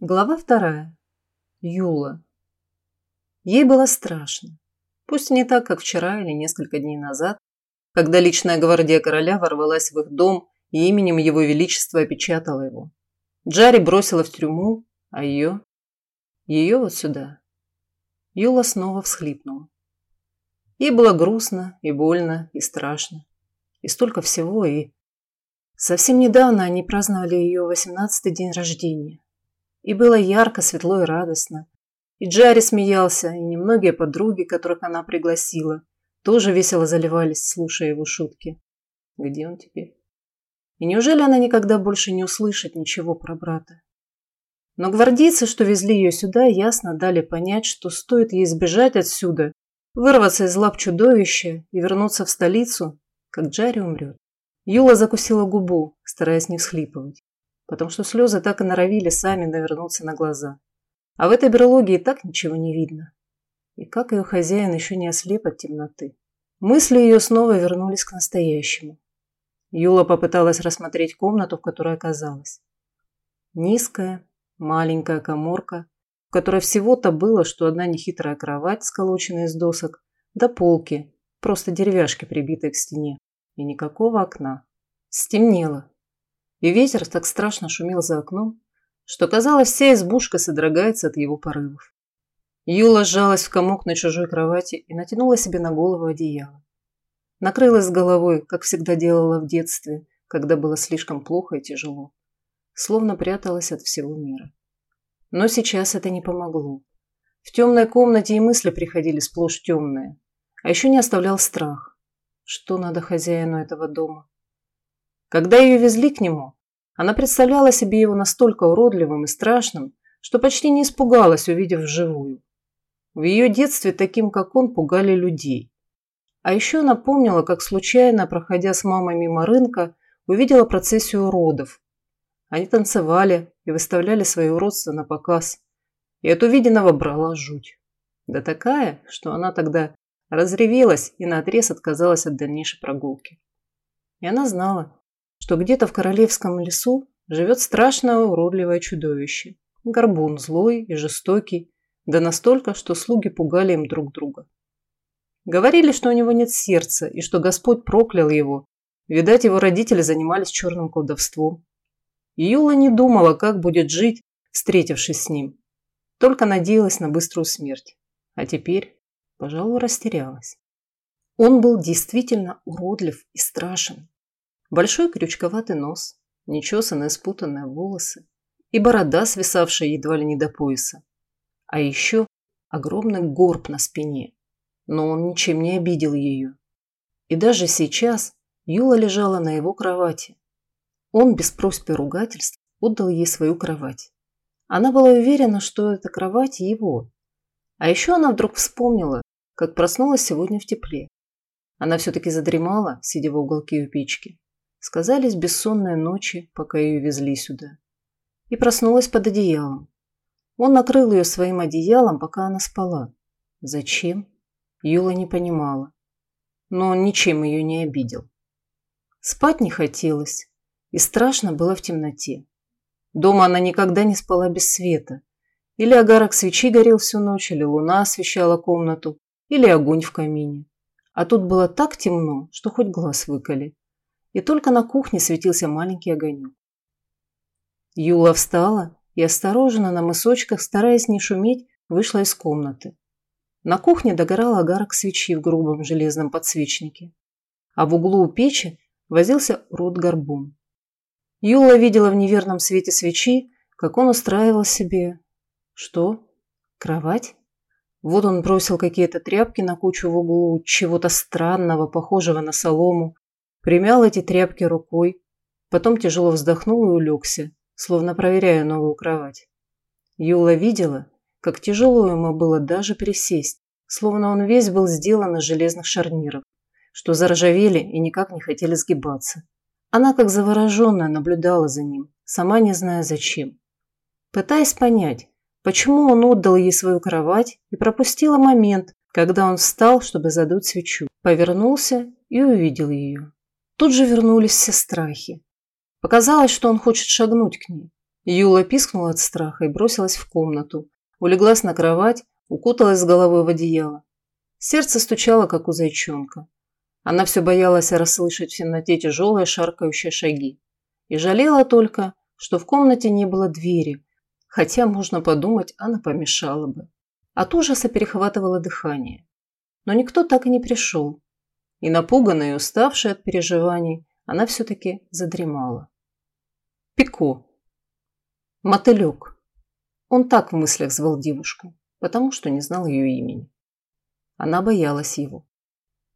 Глава вторая. Юла. Ей было страшно. Пусть не так, как вчера или несколько дней назад, когда личная гвардия короля ворвалась в их дом и именем его величества опечатала его. Джари бросила в тюрьму, а ее... Ее вот сюда. Юла снова всхлипнула. Ей было грустно и больно и страшно. И столько всего, и... Совсем недавно они праздновали ее восемнадцатый день рождения. И было ярко, светло и радостно. И Джарри смеялся, и немногие подруги, которых она пригласила, тоже весело заливались, слушая его шутки. Где он теперь? И неужели она никогда больше не услышит ничего про брата? Но гвардейцы, что везли ее сюда, ясно дали понять, что стоит ей сбежать отсюда, вырваться из лап чудовища и вернуться в столицу, как Джарри умрет. Юла закусила губу, стараясь не всхлипывать потому что слезы так и норовили сами навернуться на глаза. А в этой берлоге и так ничего не видно. И как ее хозяин еще не ослеп от темноты. Мысли ее снова вернулись к настоящему. Юла попыталась рассмотреть комнату, в которой оказалась. Низкая, маленькая коморка, в которой всего-то было, что одна нехитрая кровать, сколоченная из досок, до полки, просто деревяшки, прибитые к стене, и никакого окна. Стемнело, и ветер так страшно шумел за окном, что, казалось, вся избушка содрогается от его порывов. Юла сжалась в комок на чужой кровати и натянула себе на голову одеяло. Накрылась головой, как всегда делала в детстве, когда было слишком плохо и тяжело. Словно пряталась от всего мира. Но сейчас это не помогло. В темной комнате и мысли приходили сплошь темные. А еще не оставлял страх. Что надо хозяину этого дома? Когда ее везли к нему, она представляла себе его настолько уродливым и страшным, что почти не испугалась, увидев вживую. В ее детстве таким, как он, пугали людей. А еще она помнила, как случайно, проходя с мамой мимо рынка, увидела процессию уродов. Они танцевали и выставляли свои уродства на показ. И от увиденного брала жуть. Да такая, что она тогда разревелась и наотрез отказалась от дальнейшей прогулки. И она знала, что где-то в королевском лесу живет страшное уродливое чудовище. Горбун злой и жестокий, да настолько, что слуги пугали им друг друга. Говорили, что у него нет сердца и что Господь проклял его. Видать, его родители занимались черным колдовством. Юла не думала, как будет жить, встретившись с ним. Только надеялась на быструю смерть. А теперь, пожалуй, растерялась. Он был действительно уродлив и страшен. Большой крючковатый нос, нечесанные спутанные волосы и борода, свисавшая едва ли не до пояса. А еще огромный горб на спине. Но он ничем не обидел ее. И даже сейчас Юла лежала на его кровати. Он без просьбы ругательств отдал ей свою кровать. Она была уверена, что эта кровать его. А еще она вдруг вспомнила, как проснулась сегодня в тепле. Она все-таки задремала, сидя в уголке у печки. Сказались бессонные ночи, пока ее везли сюда. И проснулась под одеялом. Он накрыл ее своим одеялом, пока она спала. Зачем? Юла не понимала. Но он ничем ее не обидел. Спать не хотелось, и страшно было в темноте. Дома она никогда не спала без света. Или огарок свечи горел всю ночь, или луна освещала комнату, или огонь в камине. А тут было так темно, что хоть глаз выколи и только на кухне светился маленький огонек. Юла встала и осторожно на мысочках, стараясь не шуметь, вышла из комнаты. На кухне догорал огарок свечи в грубом железном подсвечнике, а в углу у печи возился рот горбун. Юла видела в неверном свете свечи, как он устраивал себе... Что? Кровать? Вот он бросил какие-то тряпки на кучу в углу, чего-то странного, похожего на солому, примял эти тряпки рукой, потом тяжело вздохнул и улегся, словно проверяя новую кровать. Юла видела, как тяжело ему было даже присесть, словно он весь был сделан из железных шарниров, что заржавели и никак не хотели сгибаться. Она, как завороженная, наблюдала за ним, сама не зная зачем. Пытаясь понять, почему он отдал ей свою кровать и пропустила момент, когда он встал, чтобы задуть свечу, повернулся и увидел ее. Тут же вернулись все страхи. Показалось, что он хочет шагнуть к ней, Юла пискнула от страха и бросилась в комнату, улеглась на кровать, укуталась с головой в одеяло. Сердце стучало, как у зайчонка. Она все боялась расслышать в темноте тяжелые шаркающие шаги. И жалела только, что в комнате не было двери, хотя, можно подумать, она помешала бы. От ужаса перехватывало дыхание. Но никто так и не пришел. И напуганная и уставшая от переживаний, она все-таки задремала. Пико. Мотылек. Он так в мыслях звал девушку, потому что не знал ее имени. Она боялась его.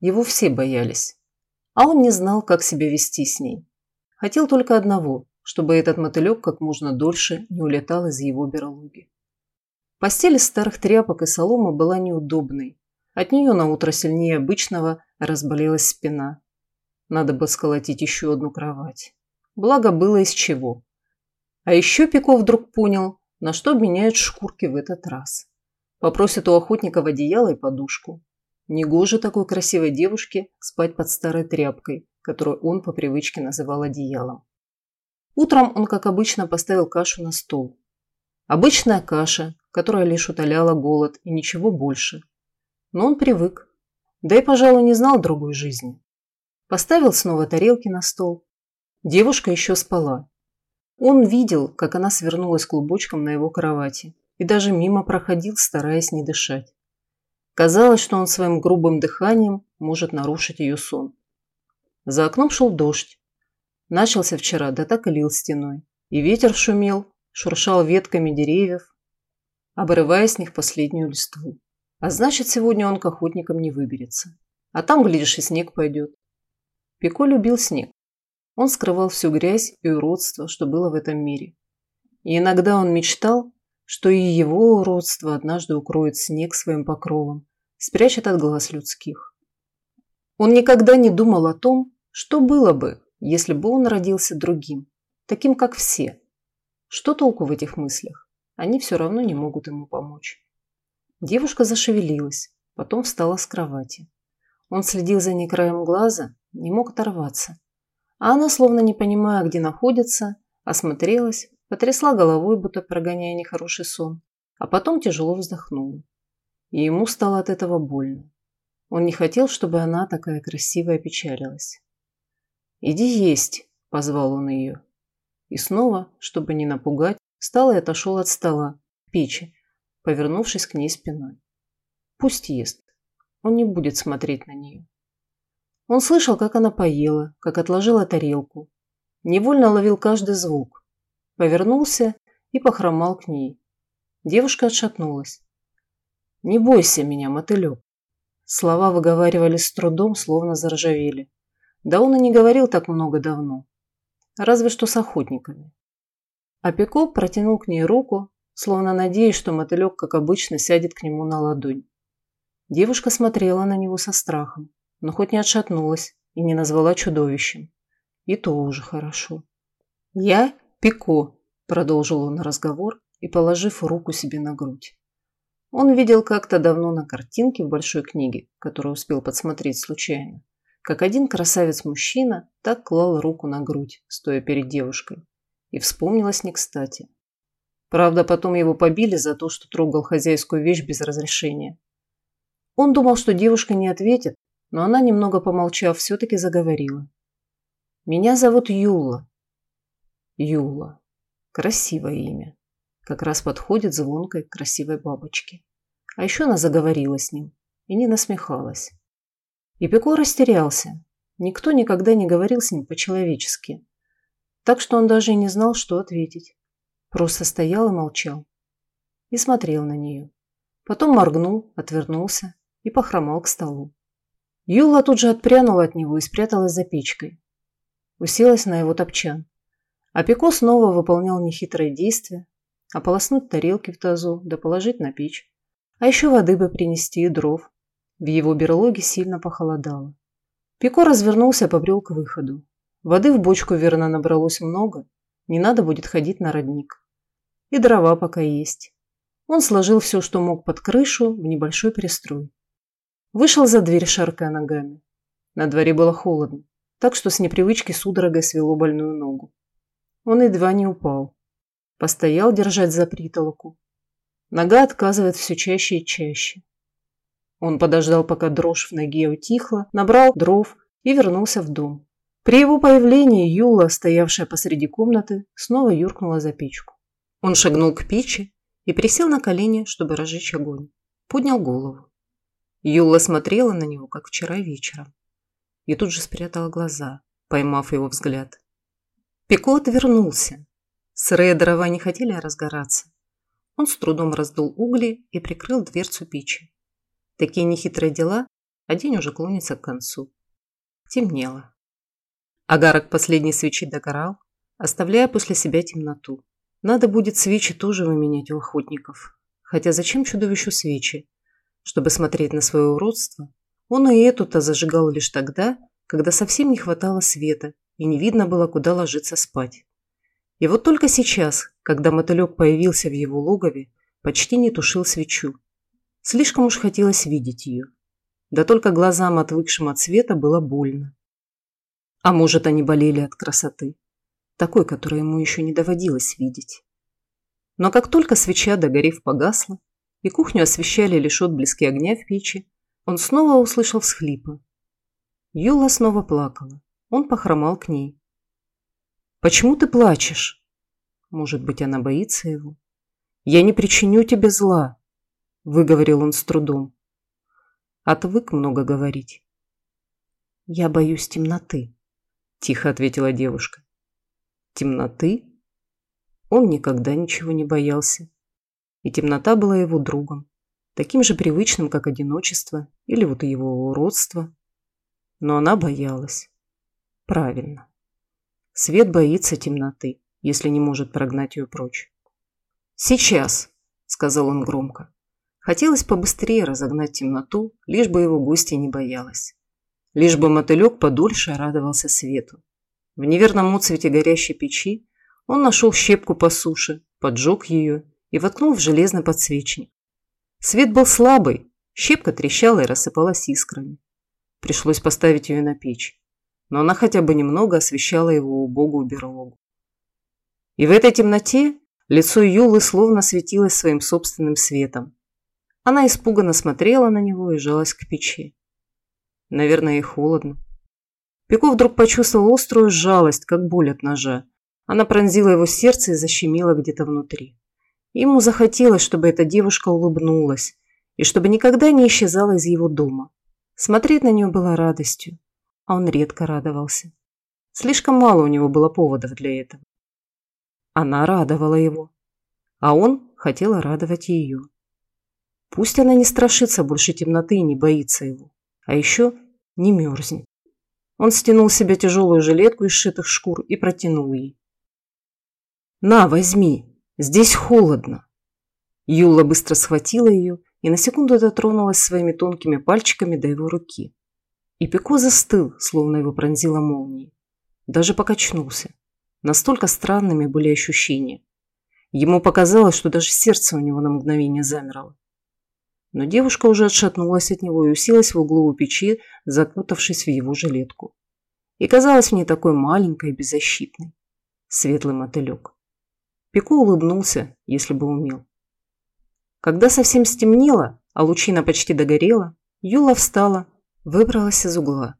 Его все боялись. А он не знал, как себя вести с ней. Хотел только одного, чтобы этот мотылек как можно дольше не улетал из его берлоги. Постель из старых тряпок и соломы была неудобной. От нее на утро сильнее обычного разболелась спина. Надо бы сколотить еще одну кровать. Благо было из чего. А еще Пико вдруг понял, на что обменяют шкурки в этот раз. Попросит у охотников одеяло и подушку. Негоже такой красивой девушке спать под старой тряпкой, которую он по привычке называл одеялом. Утром он, как обычно, поставил кашу на стол. Обычная каша, которая лишь утоляла голод и ничего больше. Но он привык. Да и, пожалуй, не знал другой жизни. Поставил снова тарелки на стол. Девушка еще спала. Он видел, как она свернулась клубочком на его кровати и даже мимо проходил, стараясь не дышать. Казалось, что он своим грубым дыханием может нарушить ее сон. За окном шел дождь. Начался вчера, да так и лил стеной. И ветер шумел, шуршал ветками деревьев, обрывая с них последнюю листву. А значит, сегодня он к охотникам не выберется. А там, глядишь, и снег пойдет. Пико любил снег. Он скрывал всю грязь и уродство, что было в этом мире. И иногда он мечтал, что и его уродство однажды укроет снег своим покровом, спрячет от глаз людских. Он никогда не думал о том, что было бы, если бы он родился другим, таким как все. Что толку в этих мыслях? Они все равно не могут ему помочь. Девушка зашевелилась, потом встала с кровати. Он следил за ней краем глаза, не мог оторваться. А она, словно не понимая, где находится, осмотрелась, потрясла головой, будто прогоняя нехороший сон, а потом тяжело вздохнула и ему стало от этого больно. Он не хотел, чтобы она, такая красивая, печалилась. «Иди есть», – позвал он ее. И снова, чтобы не напугать, встал и отошел от стола, печи, повернувшись к ней спиной. Пусть ест. Он не будет смотреть на нее. Он слышал, как она поела, как отложила тарелку. Невольно ловил каждый звук. Повернулся и похромал к ней. Девушка отшатнулась. «Не бойся меня, мотылек». Слова выговаривались с трудом, словно заржавели. Да он и не говорил так много давно. Разве что с охотниками. А протянул к ней руку, словно надеясь, что мотылек, как обычно, сядет к нему на ладонь. Девушка смотрела на него со страхом, но хоть не отшатнулась и не назвала чудовищем. И то уже хорошо. «Я Пико», – продолжил он разговор и положив руку себе на грудь. Он видел как-то давно на картинке в большой книге, которую успел подсмотреть случайно, как один красавец-мужчина так клал руку на грудь, стоя перед девушкой. И вспомнилось не кстати. Правда, потом его побили за то, что трогал хозяйскую вещь без разрешения. Он думал, что девушка не ответит, но она, немного помолчав, все-таки заговорила. «Меня зовут Юла». Юла. Красивое имя как раз подходит звонкой красивой бабочке. А еще она заговорила с ним и не насмехалась. И Пеко растерялся. Никто никогда не говорил с ним по-человечески. Так что он даже и не знал, что ответить. Просто стоял и молчал. И смотрел на нее. Потом моргнул, отвернулся и похромал к столу. Юла тут же отпрянула от него и спряталась за печкой. Уселась на его топчан. А Пико снова выполнял нехитрое действие, ополоснуть тарелки в тазу, да положить на печь. А еще воды бы принести и дров. В его берлоге сильно похолодало. Пико развернулся, побрел к выходу. Воды в бочку верно набралось много, не надо будет ходить на родник. И дрова пока есть. Он сложил все, что мог под крышу, в небольшой пристрой. Вышел за дверь, шаркая ногами. На дворе было холодно, так что с непривычки судорогой свело больную ногу. Он едва не упал. Постоял держать за притолоку. Нога отказывает все чаще и чаще. Он подождал, пока дрожь в ноге утихла, набрал дров и вернулся в дом. При его появлении Юла, стоявшая посреди комнаты, снова юркнула за печку. Он шагнул к печи и присел на колени, чтобы разжечь огонь. Поднял голову. Юла смотрела на него, как вчера вечером, и тут же спрятала глаза, поймав его взгляд. Пико отвернулся. Сырые дрова не хотели разгораться. Он с трудом раздул угли и прикрыл дверцу печи. Такие нехитрые дела, а день уже клонится к концу. Темнело. Агарок последней свечи догорал, оставляя после себя темноту. Надо будет свечи тоже выменять у охотников. Хотя зачем чудовищу свечи? Чтобы смотреть на свое уродство? Он и эту-то зажигал лишь тогда, когда совсем не хватало света и не видно было, куда ложиться спать. И вот только сейчас, когда мотылек появился в его логове, почти не тушил свечу. Слишком уж хотелось видеть ее. Да только глазам, отвыкшим от света, было больно. А может, они болели от красоты, такой, которую ему еще не доводилось видеть. Но как только свеча, догорев, погасла, и кухню освещали лишь отблески огня в печи, он снова услышал всхлипы. Юла снова плакала. Он похромал к ней. «Почему ты плачешь?» Может быть, она боится его? «Я не причиню тебе зла», – выговорил он с трудом. Отвык много говорить. «Я боюсь темноты», – тихо ответила девушка. «Темноты?» Он никогда ничего не боялся. И темнота была его другом, таким же привычным, как одиночество или вот его уродство. Но она боялась. Правильно. Свет боится темноты, если не может прогнать ее прочь. «Сейчас», — сказал он громко. Хотелось побыстрее разогнать темноту, лишь бы его гостья не боялась. Лишь бы мотылек подольше радовался свету. В неверном отцвете горящей печи он нашел щепку по суше, поджег ее и воткнул в железный подсвечник. Свет был слабый, щепка трещала и рассыпалась искрами. Пришлось поставить ее на печь но она хотя бы немного освещала его убогую берлогу. И в этой темноте лицо Юлы словно светилось своим собственным светом. Она испуганно смотрела на него и жалась к печи. Наверное, ей холодно. Пико вдруг почувствовал острую жалость, как боль от ножа. Она пронзила его сердце и защемила где-то внутри. Ему захотелось, чтобы эта девушка улыбнулась и чтобы никогда не исчезала из его дома. Смотреть на нее было радостью а он редко радовался. Слишком мало у него было поводов для этого. Она радовала его, а он хотел радовать ее. Пусть она не страшится больше темноты и не боится его, а еще не мерзнет. Он стянул с себя тяжелую жилетку из сшитых шкур и протянул ей. «На, возьми, здесь холодно». Юла быстро схватила ее и на секунду дотронулась своими тонкими пальчиками до его руки. И Пико застыл, словно его пронзила молнией. Даже покачнулся. Настолько странными были ощущения. Ему показалось, что даже сердце у него на мгновение замерло. Но девушка уже отшатнулась от него и уселась в углу у печи, закутавшись в его жилетку. И казалась мне такой маленькой и беззащитной. Светлый мотылек. Пико улыбнулся, если бы умел. Когда совсем стемнело, а лучина почти догорела, Юла встала, Выбралась из угла.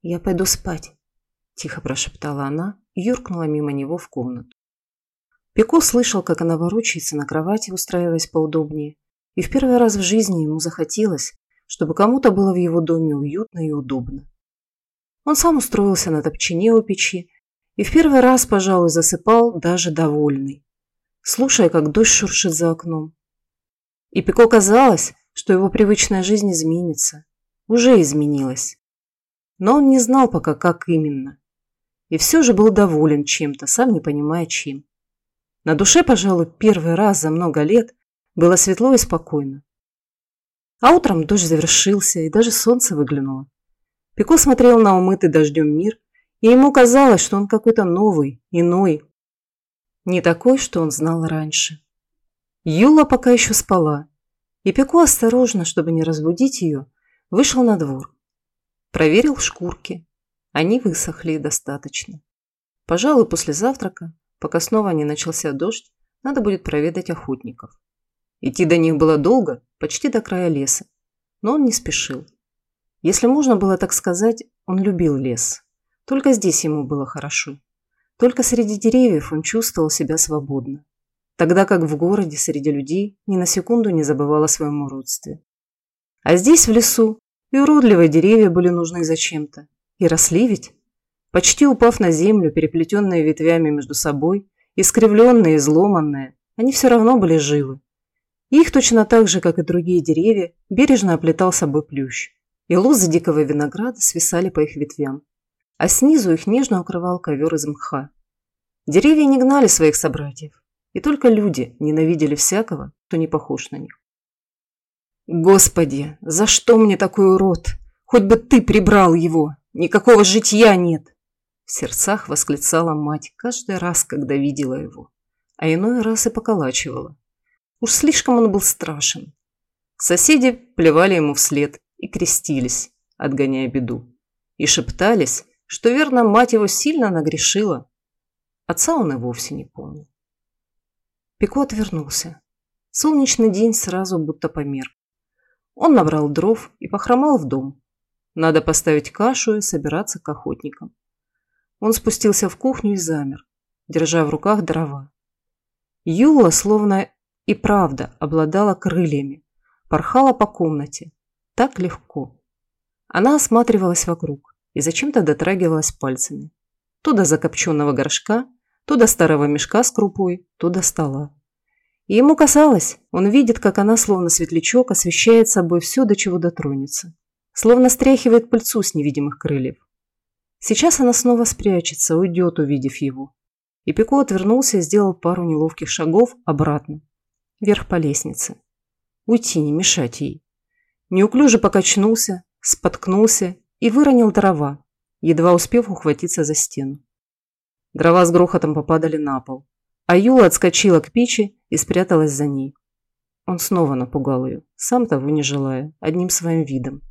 «Я пойду спать», – тихо прошептала она и юркнула мимо него в комнату. Пико слышал, как она ворочается на кровати, устраиваясь поудобнее, и в первый раз в жизни ему захотелось, чтобы кому-то было в его доме уютно и удобно. Он сам устроился на топчине у печи и в первый раз, пожалуй, засыпал даже довольный, слушая, как дождь шуршит за окном. И Пико казалось, что его привычная жизнь изменится, уже изменилась. Но он не знал пока, как именно. И все же был доволен чем-то, сам не понимая чем. На душе, пожалуй, первый раз за много лет было светло и спокойно. А утром дождь завершился, и даже солнце выглянуло. Пико смотрел на умытый дождем мир, и ему казалось, что он какой-то новый, иной. Не такой, что он знал раньше. Юла пока еще спала, и Пико осторожно, чтобы не разбудить ее, Вышел на двор. Проверил шкурки. Они высохли достаточно. Пожалуй, после завтрака пока снова не начался дождь, надо будет проведать охотников. Идти до них было долго, почти до края леса, но он не спешил. Если можно было так сказать, он любил лес. Только здесь ему было хорошо. Только среди деревьев он чувствовал себя свободно. Тогда как в городе среди людей ни на секунду не забывал о своем уродстве. А здесь, в лесу, и уродливые деревья были нужны зачем-то. И росли ведь. Почти упав на землю, переплетенные ветвями между собой, искривленные, изломанные, они все равно были живы. Их точно так же, как и другие деревья, бережно оплетал собой плющ. И лозы дикого винограда свисали по их ветвям а снизу их нежно укрывал ковер из мха. Деревья не гнали своих собратьев, и только люди ненавидели всякого, кто не похож на них. «Господи, за что мне такой урод? Хоть бы ты прибрал его! Никакого житья нет!» В сердцах восклицала мать каждый раз, когда видела его, а иной раз и поколачивала. Уж слишком он был страшен. Соседи плевали ему вслед и крестились, отгоняя беду, и шептались, что, верно, мать его сильно нагрешила. Отца он и вовсе не помнил. Пико отвернулся. Солнечный день сразу будто помер. Он набрал дров и похромал в дом. Надо поставить кашу и собираться к охотникам. Он спустился в кухню и замер, держа в руках дрова. Юла, словно и правда, обладала крыльями, порхала по комнате. Так легко. Она осматривалась вокруг и зачем-то дотрагивалась пальцами. То до закопченного горшка, то до старого мешка с крупой, то до стола. И ему казалось, он видит, как она, словно светлячок, освещает собой все, до чего дотронется. Словно стряхивает пыльцу с невидимых крыльев. Сейчас она снова спрячется, уйдет, увидев его. И Пико отвернулся и сделал пару неловких шагов обратно, вверх по лестнице. Уйти, не мешать ей. Неуклюже покачнулся, споткнулся и выронил дрова, едва успев ухватиться за стену. Дрова с грохотом попадали на пол, а Юла отскочила к печи и спряталась за ней. Он снова напугал ее, сам того не желая, одним своим видом.